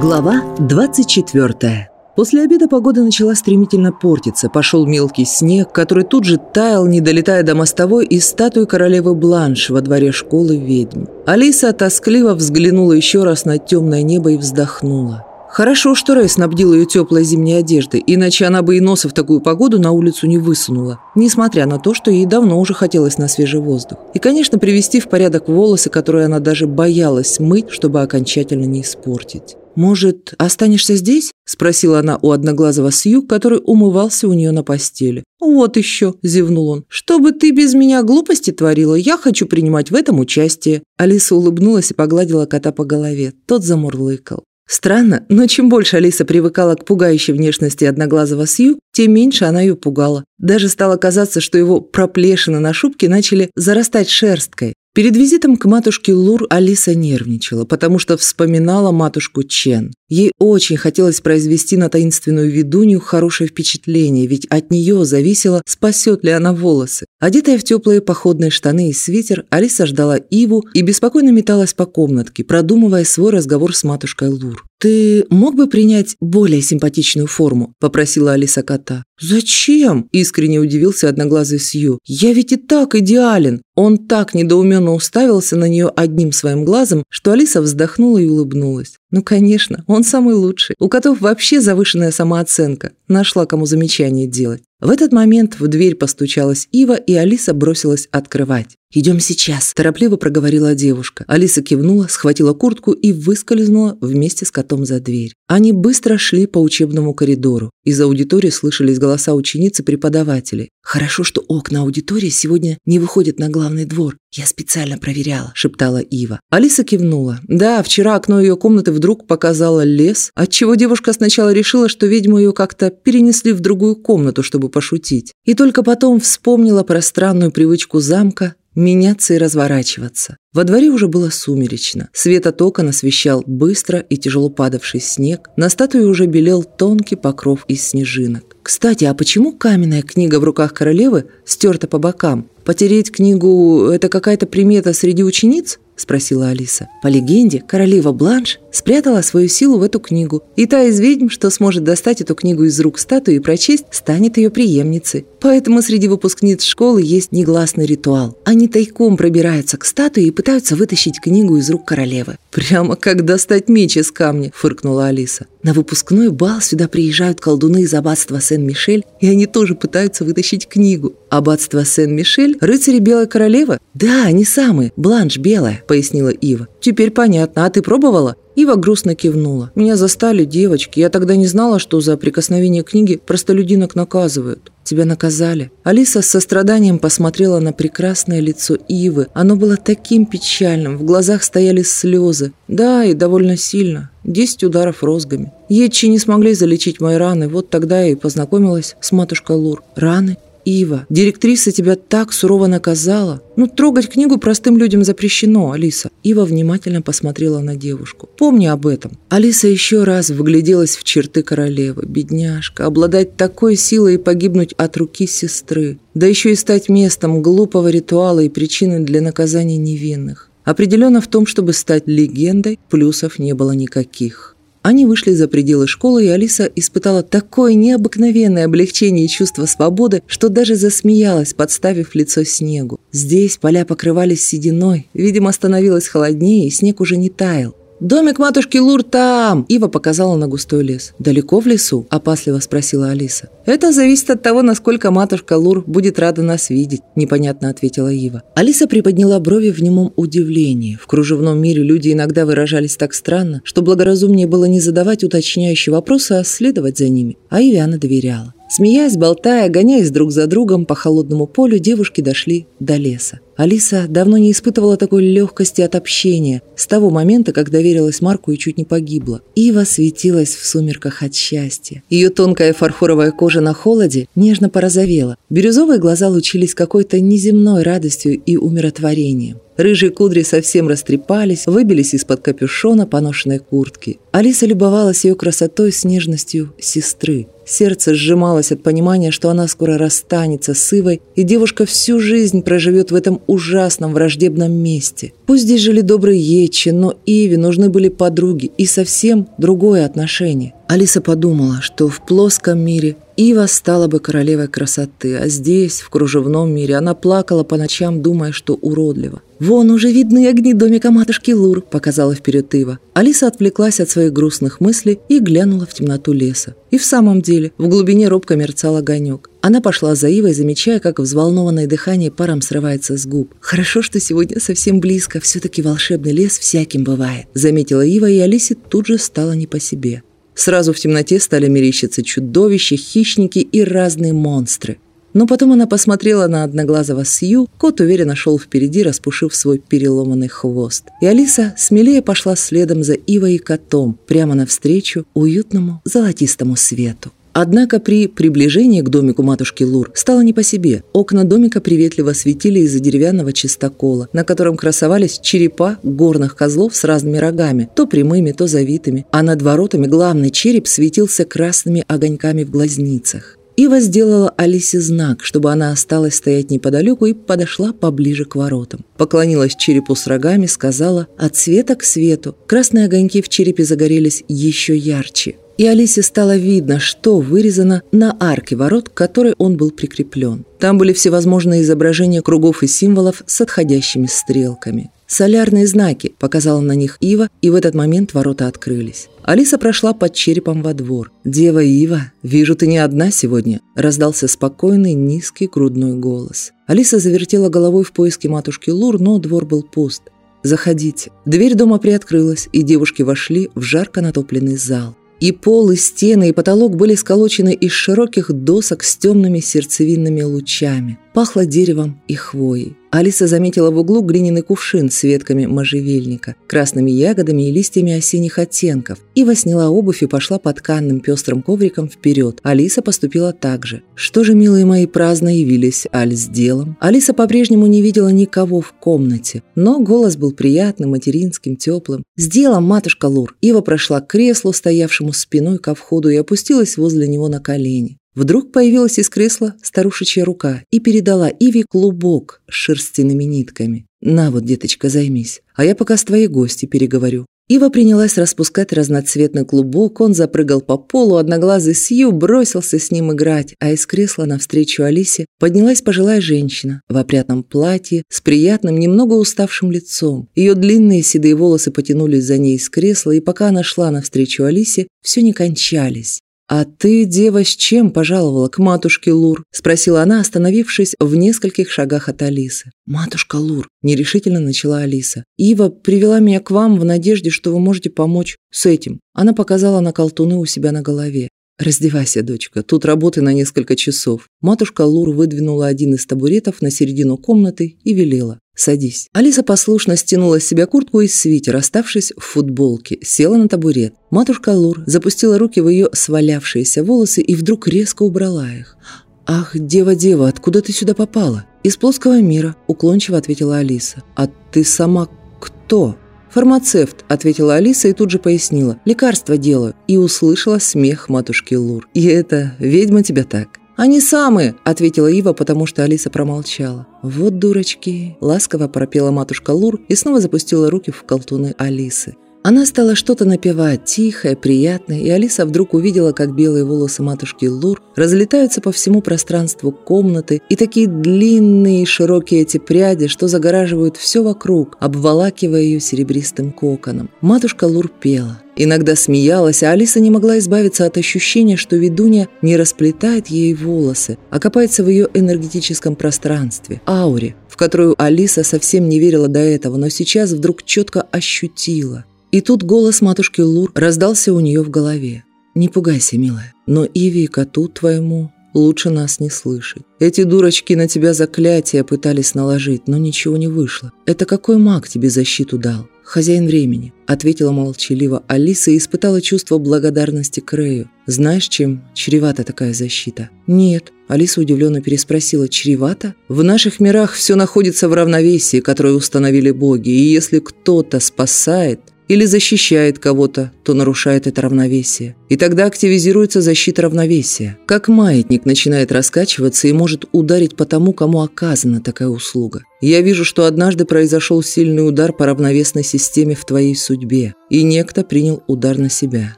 Глава 24 После обеда погода начала стремительно портиться. Пошел мелкий снег, который тут же таял, не долетая до мостовой, и статуи королевы Бланш во дворе школы ведьм. Алиса тоскливо взглянула еще раз на темное небо и вздохнула. Хорошо, что Рэй снабдил ее теплой зимней одеждой, иначе она бы и носа в такую погоду на улицу не высунула, несмотря на то, что ей давно уже хотелось на свежий воздух. И, конечно, привести в порядок волосы, которые она даже боялась мыть, чтобы окончательно не испортить. «Может, останешься здесь?» – спросила она у одноглазого Сью, который умывался у нее на постели. «Вот еще», – зевнул он. «Чтобы ты без меня глупости творила, я хочу принимать в этом участие». Алиса улыбнулась и погладила кота по голове. Тот замурлыкал. Странно, но чем больше Алиса привыкала к пугающей внешности одноглазого Сью, тем меньше она ее пугала. Даже стало казаться, что его проплешины на шубке начали зарастать шерсткой. Перед визитом к матушке Лур Алиса нервничала, потому что вспоминала матушку Чен. Ей очень хотелось произвести на таинственную ведунью хорошее впечатление, ведь от нее зависело, спасет ли она волосы. Одетая в теплые походные штаны и свитер, Алиса ждала Иву и беспокойно металась по комнатке, продумывая свой разговор с матушкой Лур. «Ты мог бы принять более симпатичную форму?» – попросила Алиса кота. «Зачем?» – искренне удивился одноглазый Сью. «Я ведь и так идеален!» Он так недоуменно уставился на нее одним своим глазом, что Алиса вздохнула и улыбнулась. Ну, конечно, он самый лучший. У котов вообще завышенная самооценка. Нашла, кому замечание делать. В этот момент в дверь постучалась Ива, и Алиса бросилась открывать. «Идем сейчас», – торопливо проговорила девушка. Алиса кивнула, схватила куртку и выскользнула вместе с котом за дверь. Они быстро шли по учебному коридору. Из аудитории слышались голоса учениц и преподавателей. «Хорошо, что окна аудитории сегодня не выходят на главный двор. Я специально проверяла», – шептала Ива. Алиса кивнула. Да, вчера окно ее комнаты вдруг показало лес, отчего девушка сначала решила, что ведьму ее как-то перенесли в другую комнату, чтобы пошутить. И только потом вспомнила про странную привычку замка меняться и разворачиваться. Во дворе уже было сумеречно. Свет от окон освещал быстро и тяжело падавший снег. На статуе уже белел тонкий покров из снежинок. Кстати, а почему каменная книга в руках королевы стерта по бокам? Потереть книгу – это какая-то примета среди учениц? – спросила Алиса. По легенде, королева Бланш спрятала свою силу в эту книгу, и та из ведьм, что сможет достать эту книгу из рук статуи и прочесть, станет ее преемницей. Поэтому среди выпускниц школы есть негласный ритуал. Они тайком пробираются к статуе и пытаются вытащить книгу из рук королевы. «Прямо как достать меч из камня», – фыркнула Алиса. На выпускной бал сюда приезжают колдуны из аббатства Сен-Мишель, и они тоже пытаются вытащить книгу. Аббатство Сен-Мишель – рыцари Белой Королевы? Да, они самые, Бланш Белая, пояснила Ива. Теперь понятно, а ты пробовала? Ива грустно кивнула. «Меня застали девочки. Я тогда не знала, что за прикосновение книги простолюдинок наказывают. Тебя наказали». Алиса с состраданием посмотрела на прекрасное лицо Ивы. Оно было таким печальным, в глазах стояли слезы. Да, и довольно сильно. Десять ударов розгами. Етчи не смогли залечить мои раны, вот тогда я и познакомилась с матушкой Лур. Раны? Ива, директриса тебя так сурово наказала. Ну, трогать книгу простым людям запрещено, Алиса. Ива внимательно посмотрела на девушку. Помни об этом. Алиса еще раз вгляделась в черты королевы. Бедняжка, обладать такой силой и погибнуть от руки сестры. Да еще и стать местом глупого ритуала и причиной для наказания невинных. Определенно в том, чтобы стать легендой, плюсов не было никаких. Они вышли за пределы школы, и Алиса испытала такое необыкновенное облегчение и чувство свободы, что даже засмеялась, подставив лицо снегу. Здесь поля покрывались сединой, видимо, становилось холоднее, и снег уже не таял. «Домик матушки Лур там!» Ива показала на густой лес. «Далеко в лесу?» – опасливо спросила Алиса. «Это зависит от того, насколько матушка Лур будет рада нас видеть», – непонятно ответила Ива. Алиса приподняла брови в немом удивлении. В кружевном мире люди иногда выражались так странно, что благоразумнее было не задавать уточняющие вопросы, а следовать за ними. А Иве она доверяла. Смеясь, болтая, гоняясь друг за другом по холодному полю, девушки дошли до леса. Алиса давно не испытывала такой легкости от общения, с того момента, как доверилась Марку и чуть не погибла. Ива светилась в сумерках от счастья. Ее тонкая фарфоровая кожа на холоде нежно порозовела. Бирюзовые глаза лучились какой-то неземной радостью и умиротворением. Рыжие кудри совсем растрепались, выбились из-под капюшона поношенной куртки. Алиса любовалась ее красотой с нежностью сестры. Сердце сжималось от понимания, что она скоро расстанется с Ивой, и девушка всю жизнь проживет в этом ужасном враждебном месте. Пусть здесь жили добрые Ечи, но Иве нужны были подруги и совсем другое отношение. Алиса подумала, что в плоском мире Ива стала бы королевой красоты, а здесь, в кружевном мире, она плакала по ночам, думая, что уродлива. «Вон уже видны огни домика матушки Лур», — показала вперед Ива. Алиса отвлеклась от своих грустных мыслей и глянула в темноту леса. И в самом деле, в глубине робко мерцал огонек. Она пошла за Ивой, замечая, как взволнованное дыхание паром срывается с губ. «Хорошо, что сегодня совсем близко, все-таки волшебный лес всяким бывает», — заметила Ива, и Алисе тут же стало не по себе. Сразу в темноте стали мерещиться чудовища, хищники и разные монстры. Но потом она посмотрела на одноглазого Сью, кот уверенно шел впереди, распушив свой переломанный хвост. И Алиса смелее пошла следом за Ивой и котом, прямо навстречу уютному золотистому свету. Однако при приближении к домику матушки Лур стало не по себе. Окна домика приветливо светили из-за деревянного чистокола, на котором красовались черепа горных козлов с разными рогами, то прямыми, то завитыми, а над воротами главный череп светился красными огоньками в глазницах. Ива сделала Алисе знак, чтобы она осталась стоять неподалеку и подошла поближе к воротам. Поклонилась черепу с рогами, сказала «от света к свету». Красные огоньки в черепе загорелись еще ярче и Алисе стало видно, что вырезано на арке ворот, к которой он был прикреплен. Там были всевозможные изображения кругов и символов с отходящими стрелками. «Солярные знаки», — показала на них Ива, и в этот момент ворота открылись. Алиса прошла под черепом во двор. «Дева Ива, вижу, ты не одна сегодня», — раздался спокойный низкий грудной голос. Алиса завертела головой в поиске матушки Лур, но двор был пуст. «Заходите». Дверь дома приоткрылась, и девушки вошли в жарко натопленный зал. И пол, и стены, и потолок были сколочены из широких досок с темными сердцевинными лучами. Пахло деревом и хвоей. Алиса заметила в углу глиняный кувшин с ветками можжевельника, красными ягодами и листьями осенних оттенков. Ива сняла обувь и пошла под тканным пестрым ковриком вперед. Алиса поступила так же. Что же, милые мои, праздно явились Аль с делом? Алиса по-прежнему не видела никого в комнате, но голос был приятным, материнским, теплым. «С делом, матушка Лур!» Ива прошла к креслу, стоявшему спиной ко входу, и опустилась возле него на колени. Вдруг появилась из кресла старушечья рука и передала Иве клубок с шерстяными нитками. «На вот, деточка, займись, а я пока с твоей гостью переговорю». Ива принялась распускать разноцветный клубок, он запрыгал по полу, одноглазый Сью бросился с ним играть, а из кресла навстречу Алисе поднялась пожилая женщина в опрятном платье с приятным, немного уставшим лицом. Ее длинные седые волосы потянулись за ней из кресла, и пока она шла навстречу Алисе, все не кончались. «А ты, дева, с чем пожаловала к матушке Лур?» – спросила она, остановившись в нескольких шагах от Алисы. «Матушка Лур», – нерешительно начала Алиса. «Ива привела меня к вам в надежде, что вы можете помочь с этим». Она показала на колтуны у себя на голове. «Раздевайся, дочка, тут работы на несколько часов». Матушка Лур выдвинула один из табуретов на середину комнаты и велела. «Садись». Алиса послушно стянула с себя куртку и свитер, оставшись в футболке, села на табурет. Матушка Лур запустила руки в ее свалявшиеся волосы и вдруг резко убрала их. «Ах, дева-дева, откуда ты сюда попала?» «Из плоского мира», – уклончиво ответила Алиса. «А ты сама кто?» «Фармацевт», – ответила Алиса и тут же пояснила. «Лекарства делаю». И услышала смех матушки Лур. «И это ведьма тебя так?» «Они самые!» – ответила Ива, потому что Алиса промолчала. «Вот дурочки!» – ласково пропела матушка Лур и снова запустила руки в колтуны Алисы. Она стала что-то напевать, тихое, приятное, и Алиса вдруг увидела, как белые волосы матушки Лур разлетаются по всему пространству комнаты, и такие длинные широкие эти пряди, что загораживают все вокруг, обволакивая ее серебристым коконом. Матушка Лур пела. Иногда смеялась, а Алиса не могла избавиться от ощущения, что ведунья не расплетает ей волосы, а копается в ее энергетическом пространстве, ауре, в которую Алиса совсем не верила до этого, но сейчас вдруг четко ощутила. И тут голос матушки Лур раздался у нее в голове. «Не пугайся, милая, но Иви и коту твоему лучше нас не слышать. Эти дурочки на тебя заклятия пытались наложить, но ничего не вышло. Это какой маг тебе защиту дал? «Хозяин времени», — ответила молчаливо Алиса и испытала чувство благодарности к Рэю. «Знаешь, чем чревата такая защита?» «Нет», — Алиса удивленно переспросила, «чревата?» «В наших мирах все находится в равновесии, которое установили боги, и если кто-то спасает или защищает кого-то, то нарушает это равновесие. И тогда активизируется защита равновесия. Как маятник начинает раскачиваться и может ударить по тому, кому оказана такая услуга. Я вижу, что однажды произошел сильный удар по равновесной системе в твоей судьбе, и некто принял удар на себя.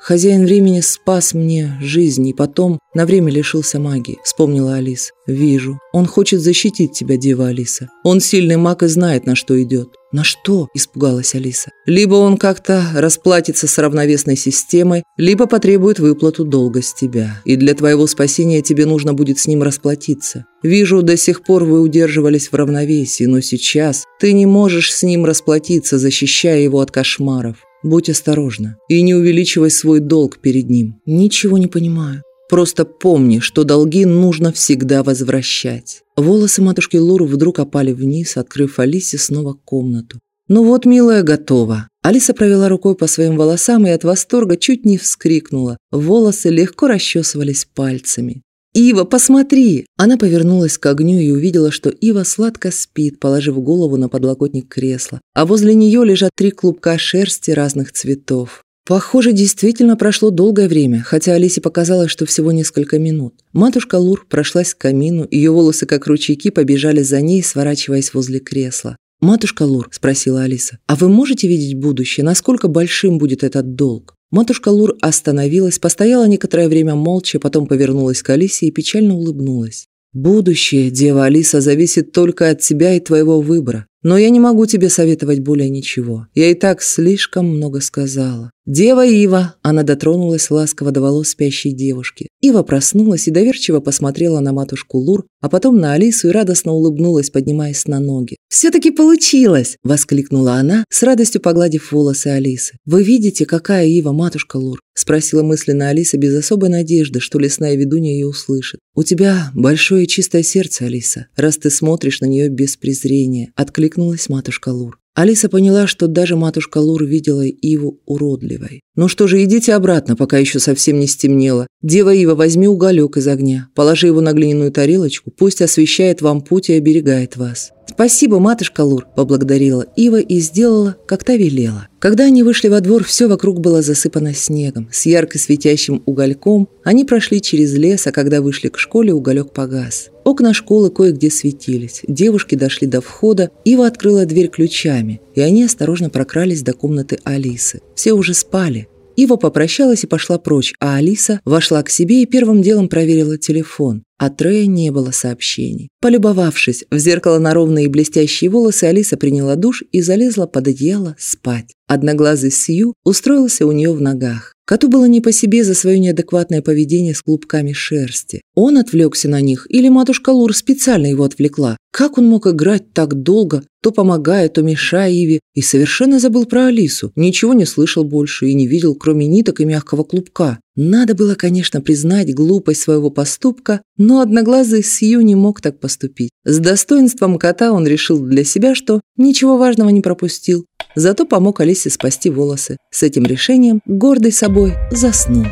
Хозяин времени спас мне жизнь и потом на время лишился магии, вспомнила Алиса. Вижу. Он хочет защитить тебя, дева Алиса. Он сильный маг и знает, на что идет. На что? Испугалась Алиса. Либо он как-то расплатится с равновесной системой, либо потребует выплату долга с тебя. И для твоего спасения тебе нужно будет с ним расплатиться. Вижу, до сих пор вы удерживались в равновесии, но сейчас ты не можешь с ним расплатиться, защищая его от кошмаров. Будь осторожна и не увеличивай свой долг перед ним. Ничего не понимаю. Просто помни, что долги нужно всегда возвращать. Волосы матушки Луру вдруг опали вниз, открыв Алисе снова комнату. «Ну вот, милая, готова». Алиса провела рукой по своим волосам и от восторга чуть не вскрикнула. Волосы легко расчесывались пальцами. «Ива, посмотри!» Она повернулась к огню и увидела, что Ива сладко спит, положив голову на подлокотник кресла, а возле нее лежат три клубка шерсти разных цветов. Похоже, действительно прошло долгое время, хотя Алисе показалось, что всего несколько минут. Матушка Лур прошлась к камину, ее волосы, как ручейки, побежали за ней, сворачиваясь возле кресла. «Матушка Лур», – спросила Алиса, – «а вы можете видеть будущее? Насколько большим будет этот долг?» Матушка Лур остановилась, постояла некоторое время молча, потом повернулась к Алисе и печально улыбнулась. «Будущее, дева Алиса, зависит только от тебя и твоего выбора. Но я не могу тебе советовать более ничего. Я и так слишком много сказала. «Дева Ива!» Она дотронулась ласково до волос спящей девушки. Ива проснулась и доверчиво посмотрела на матушку Лур, а потом на Алису и радостно улыбнулась, поднимаясь на ноги. «Все-таки получилось!» – воскликнула она, с радостью погладив волосы Алисы. «Вы видите, какая Ива, матушка Лур?» – спросила мысленно Алиса без особой надежды, что лесная ведунья ее услышит. «У тебя большое чистое сердце, Алиса, раз ты смотришь на нее без презрения», – откликнулась матушка Лур. Алиса поняла, что даже матушка Лур видела Иву уродливой. «Ну что же, идите обратно, пока еще совсем не стемнело. Дева Ива, возьми уголек из огня, положи его на глиняную тарелочку, пусть освещает вам путь и оберегает вас». «Спасибо, матушка Лур», – поблагодарила Ива и сделала, как та велела. Когда они вышли во двор, все вокруг было засыпано снегом. С ярко светящим угольком они прошли через лес, а когда вышли к школе, уголек погас. Окна школы кое-где светились. Девушки дошли до входа, Ива открыла дверь ключами, и они осторожно прокрались до комнаты Алисы. Все уже спали. Ива попрощалась и пошла прочь, а Алиса вошла к себе и первым делом проверила телефон. От Рея не было сообщений. Полюбовавшись в зеркало на ровные блестящие волосы, Алиса приняла душ и залезла под одеяло спать. Одноглазый Сью устроился у нее в ногах. Коту было не по себе за свое неадекватное поведение с клубками шерсти. Он отвлекся на них, или матушка Лур специально его отвлекла. Как он мог играть так долго, то помогая, то мешая Иве, и совершенно забыл про Алису. Ничего не слышал больше и не видел, кроме ниток и мягкого клубка. Надо было, конечно, признать глупость своего поступка, но одноглазый Сью не мог так поступить. С достоинством кота он решил для себя, что ничего важного не пропустил. Зато помог Алисе спасти волосы. С этим решением, гордый собой, заснул.